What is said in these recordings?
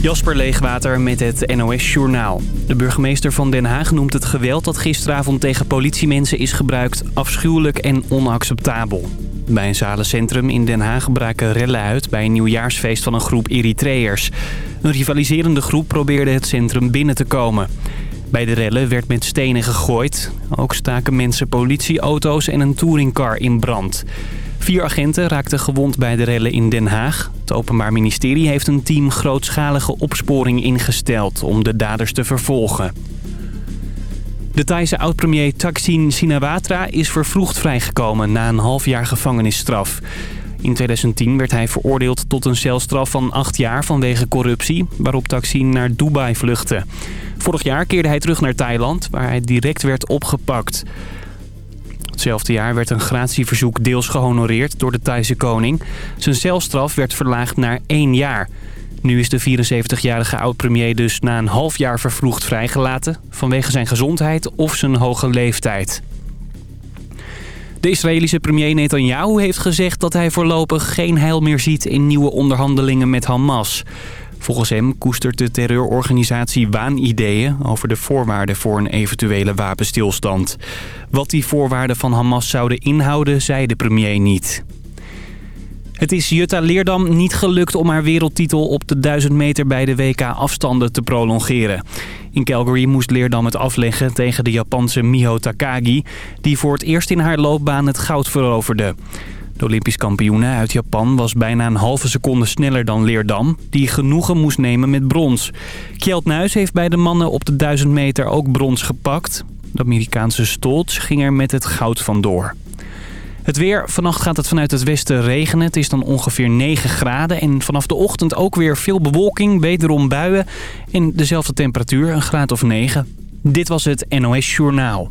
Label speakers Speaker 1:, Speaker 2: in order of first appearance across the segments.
Speaker 1: Jasper Leegwater met het NOS Journaal. De burgemeester van Den Haag noemt het geweld dat gisteravond tegen politiemensen is gebruikt afschuwelijk en onacceptabel. Bij een zalencentrum in Den Haag braken rellen uit bij een nieuwjaarsfeest van een groep Eritreërs. Een rivaliserende groep probeerde het centrum binnen te komen. Bij de rellen werd met stenen gegooid. Ook staken mensen politieauto's en een touringcar in brand. Vier agenten raakten gewond bij de rellen in Den Haag. Het Openbaar Ministerie heeft een team grootschalige opsporing ingesteld om de daders te vervolgen. De Thaise oud-premier Thaksin Shinawatra is vervroegd vrijgekomen na een half jaar gevangenisstraf. In 2010 werd hij veroordeeld tot een celstraf van acht jaar vanwege corruptie, waarop Thaksin naar Dubai vluchtte. Vorig jaar keerde hij terug naar Thailand, waar hij direct werd opgepakt. Hetzelfde jaar werd een gratieverzoek deels gehonoreerd door de Thaise koning. Zijn celstraf werd verlaagd naar één jaar. Nu is de 74-jarige oud-premier dus na een half jaar vervroegd vrijgelaten... vanwege zijn gezondheid of zijn hoge leeftijd. De Israëlische premier Netanyahu heeft gezegd dat hij voorlopig geen heil meer ziet in nieuwe onderhandelingen met Hamas. Volgens hem koestert de terreurorganisatie waanideeën over de voorwaarden voor een eventuele wapenstilstand. Wat die voorwaarden van Hamas zouden inhouden, zei de premier niet. Het is Jutta Leerdam niet gelukt om haar wereldtitel op de 1000 meter bij de WK afstanden te prolongeren. In Calgary moest Leerdam het afleggen tegen de Japanse Miho Takagi... die voor het eerst in haar loopbaan het goud veroverde. De Olympisch kampioene uit Japan was bijna een halve seconde sneller dan Leerdam... die genoegen moest nemen met brons. Kjeld Nuis heeft bij de mannen op de 1000 meter ook brons gepakt. De Amerikaanse Stoltz ging er met het goud vandoor. Het weer. Vannacht gaat het vanuit het westen regenen. Het is dan ongeveer 9 graden. En vanaf de ochtend ook weer veel bewolking, wederom buien. En dezelfde temperatuur, een graad of 9. Dit was het NOS Journaal.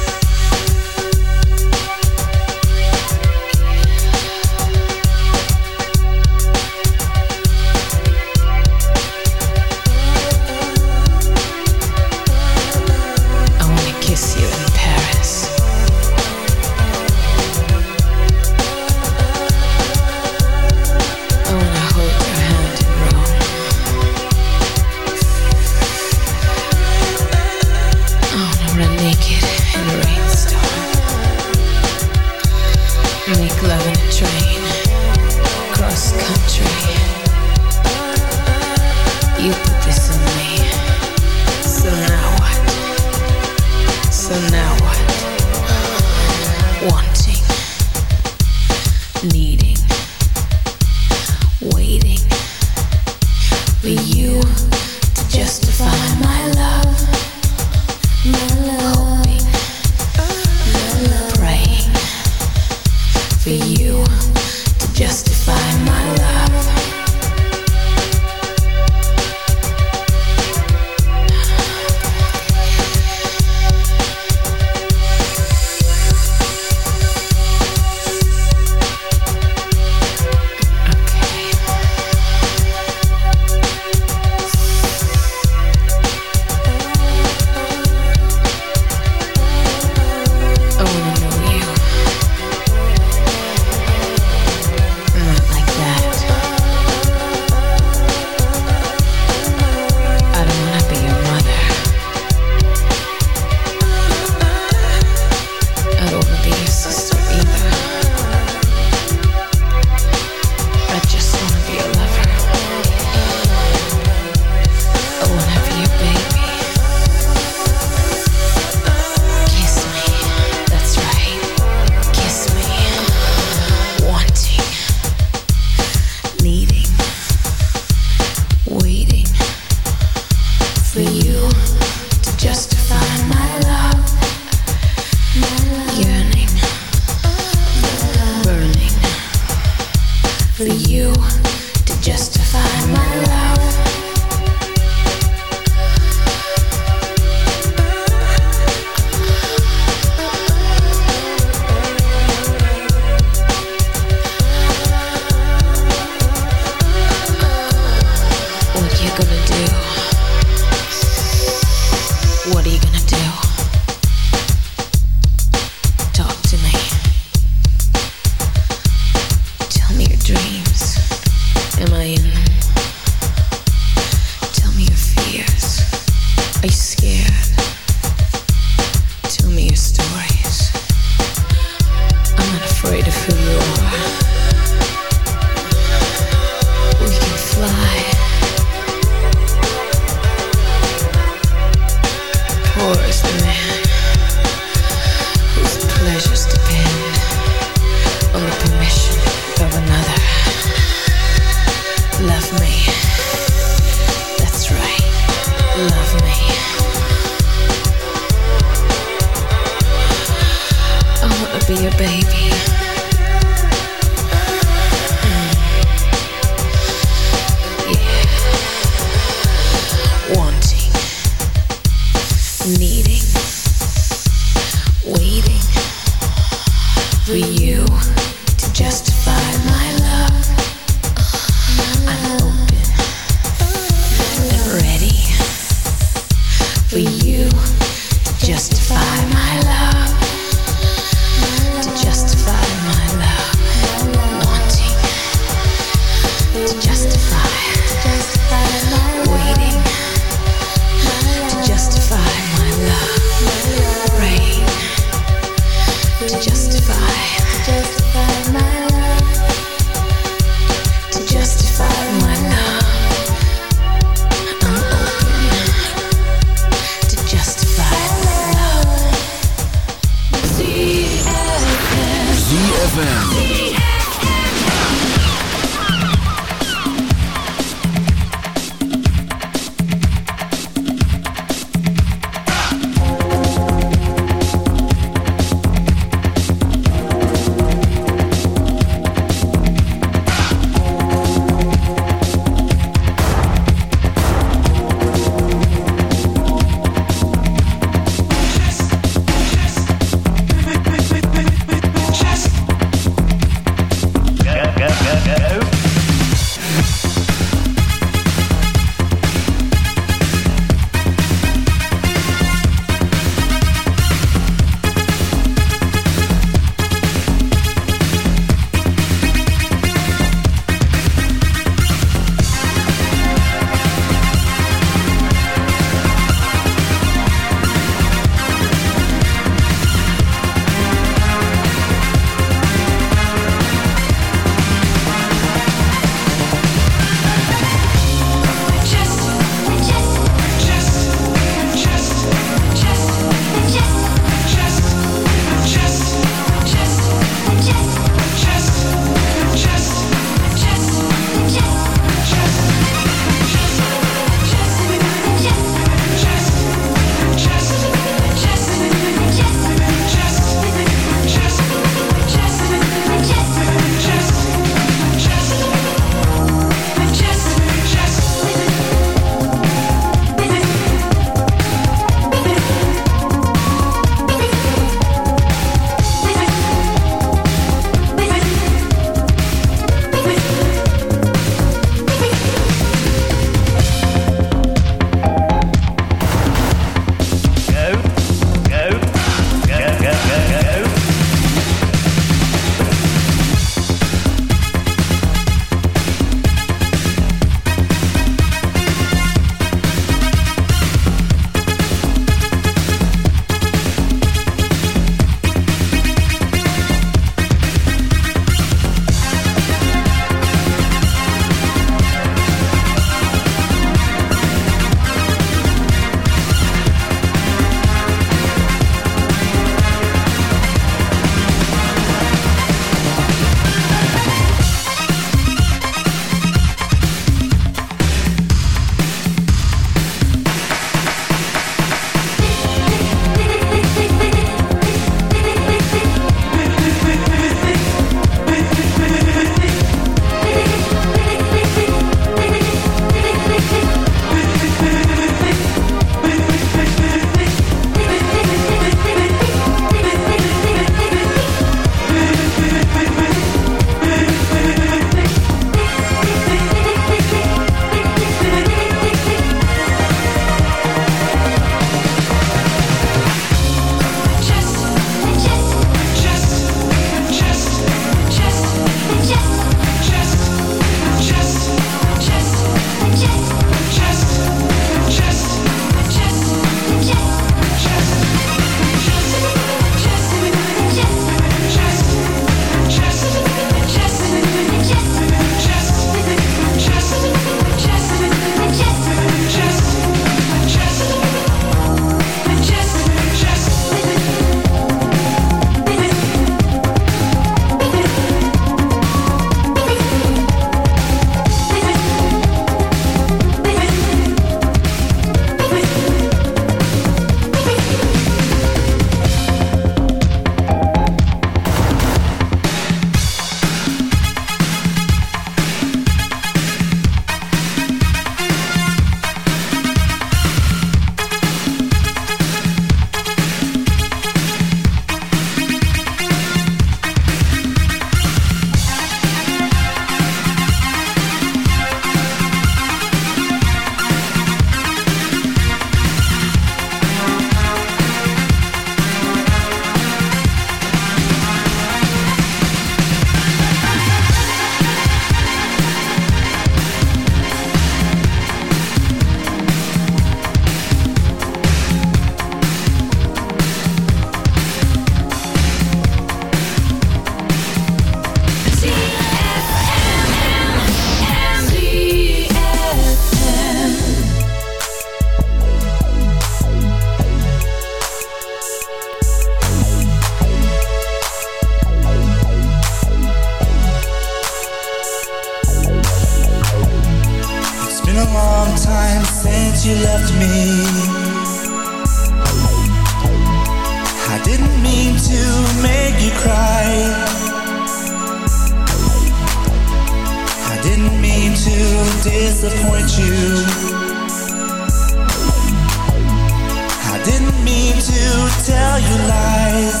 Speaker 2: I to tell you lies.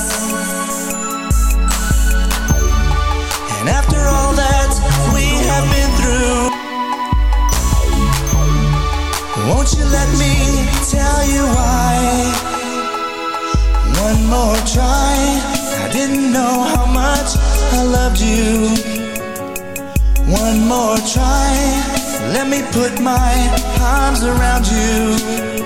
Speaker 2: And after all that we have been through, won't you let me tell you why? One more try. I didn't know how much I loved you. One more try. Let me put my arms around you.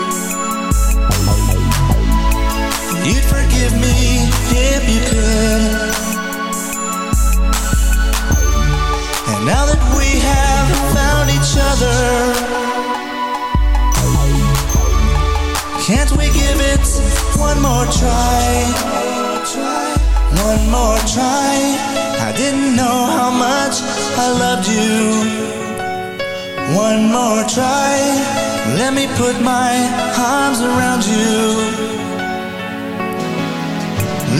Speaker 2: you'd forgive me if you could. And now that we have found each other, can't we give it one more try? One more try. I didn't know how much I loved you. One more try. Let me put my arms around you.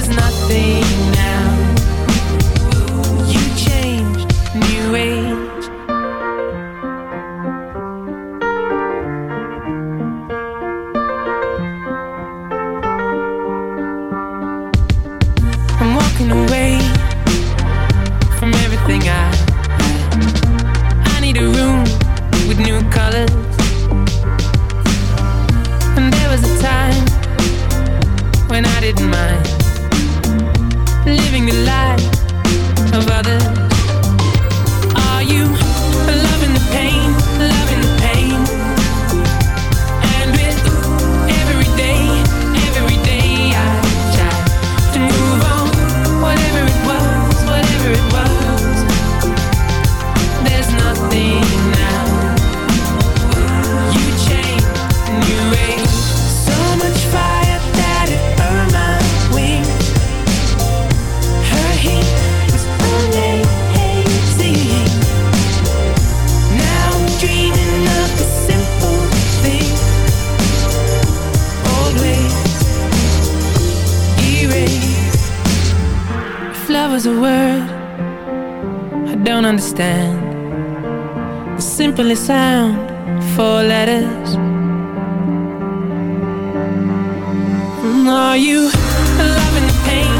Speaker 3: there's nothing. understand the simplest sound four letters. And are you loving the pain?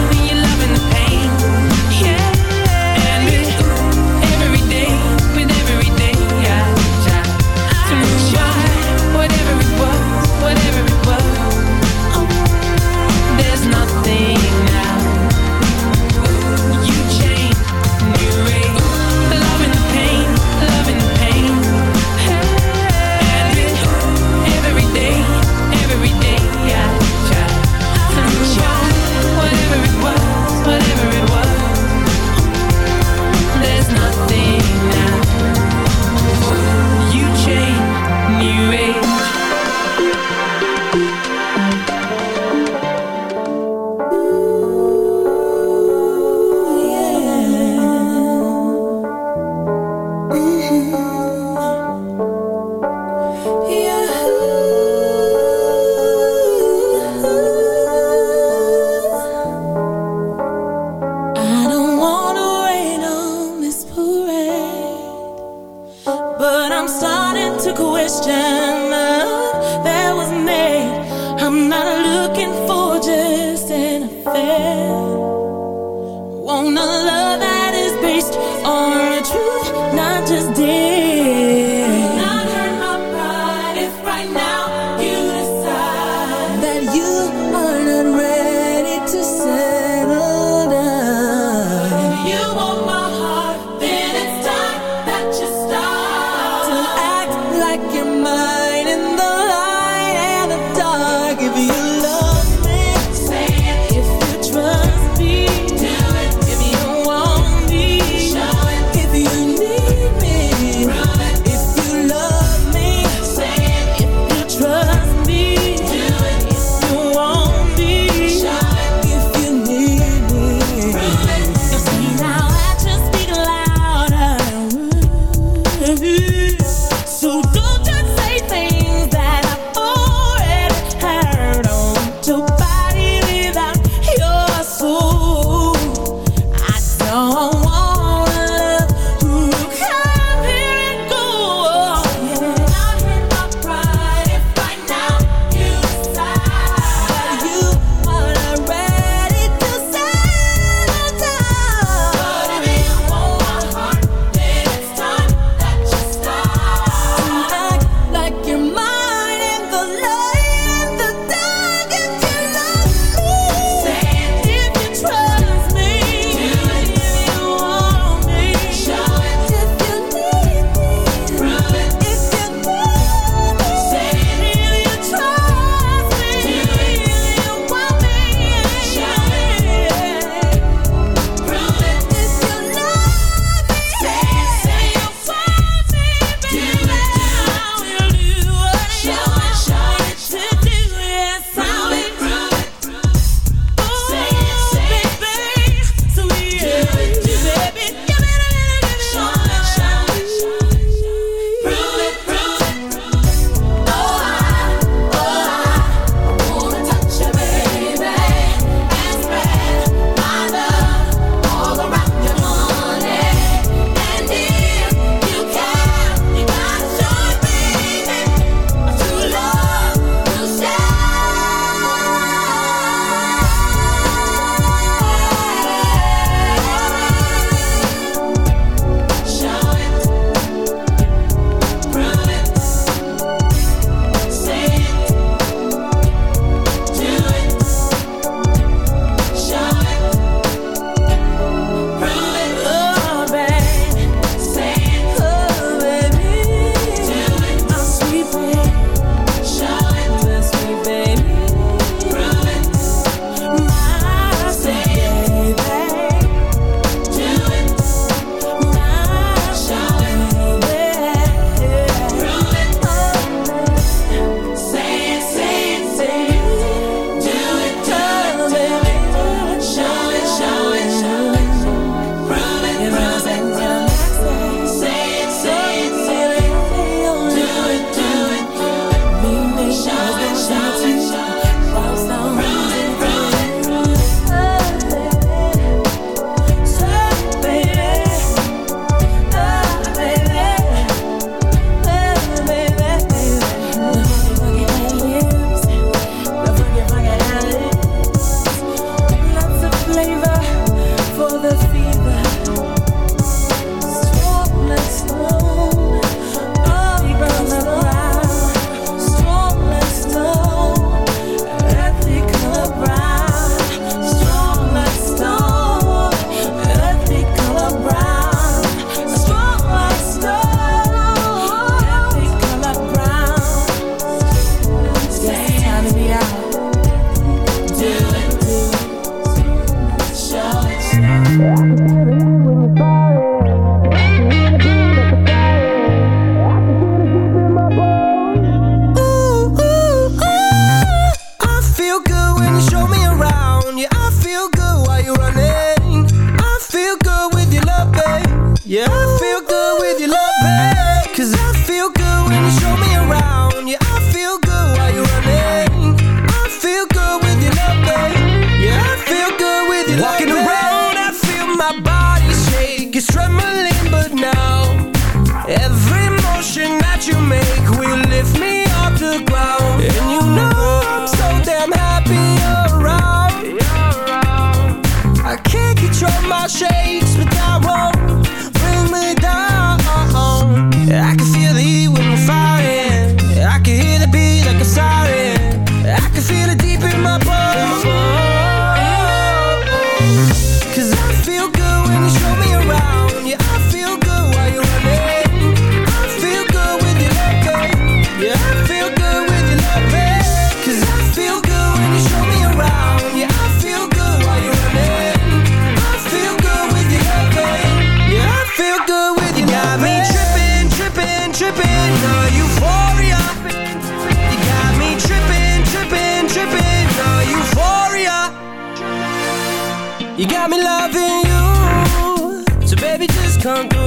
Speaker 4: Come through.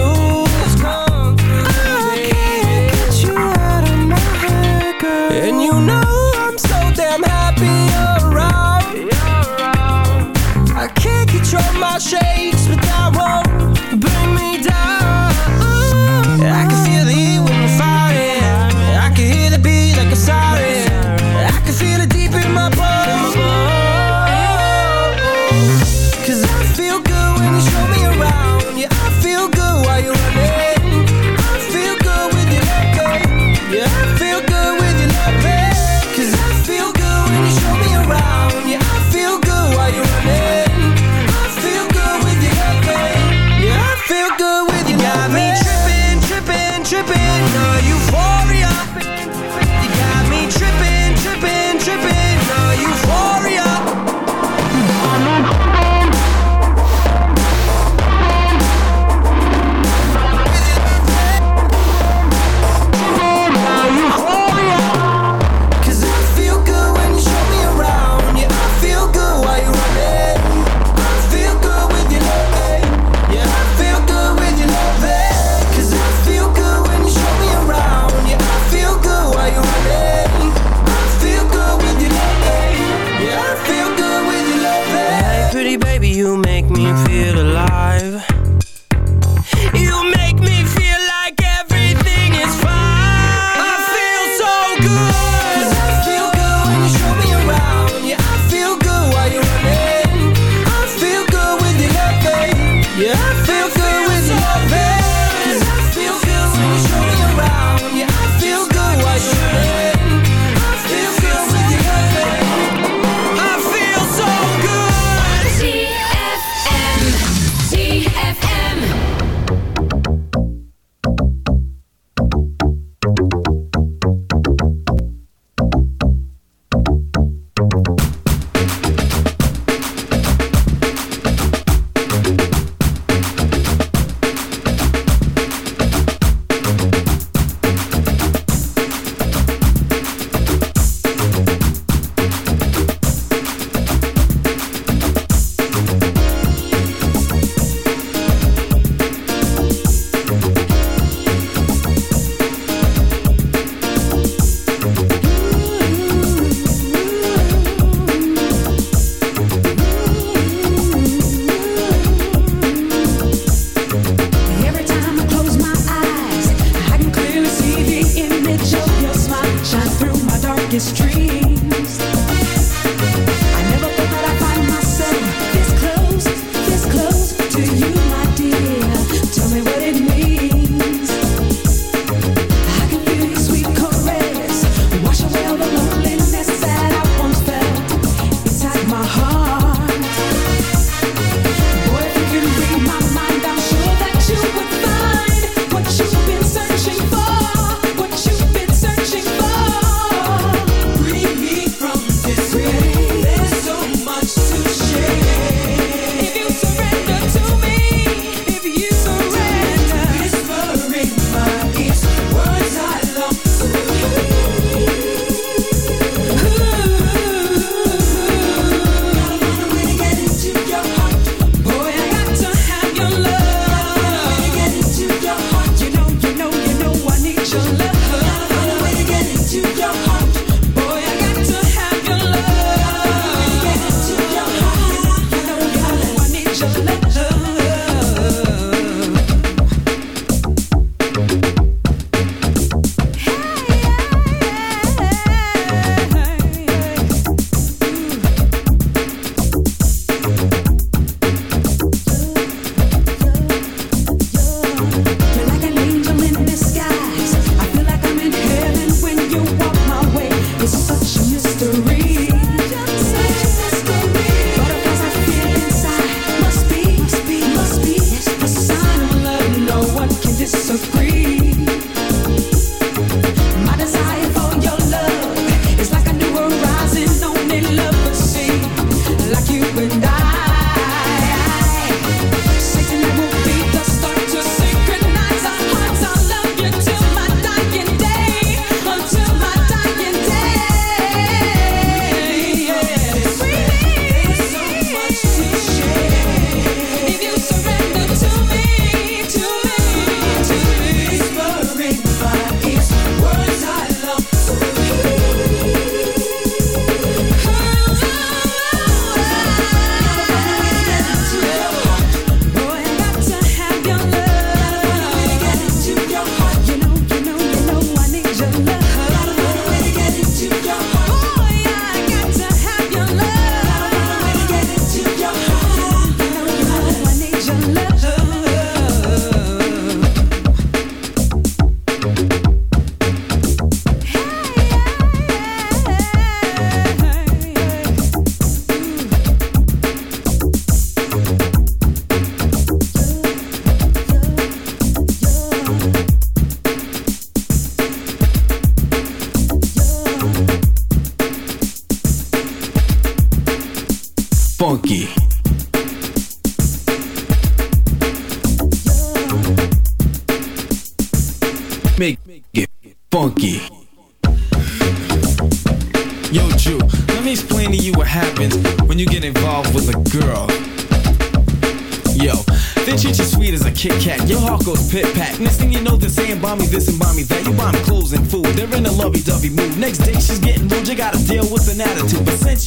Speaker 5: Next day she's getting rude. You gotta deal with an attitude. But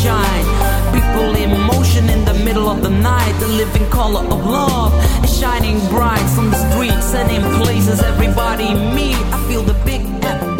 Speaker 6: rights shine. People in motion in the middle of the night. The living color of love is shining bright on the streets and in places everybody meet. I feel the big apple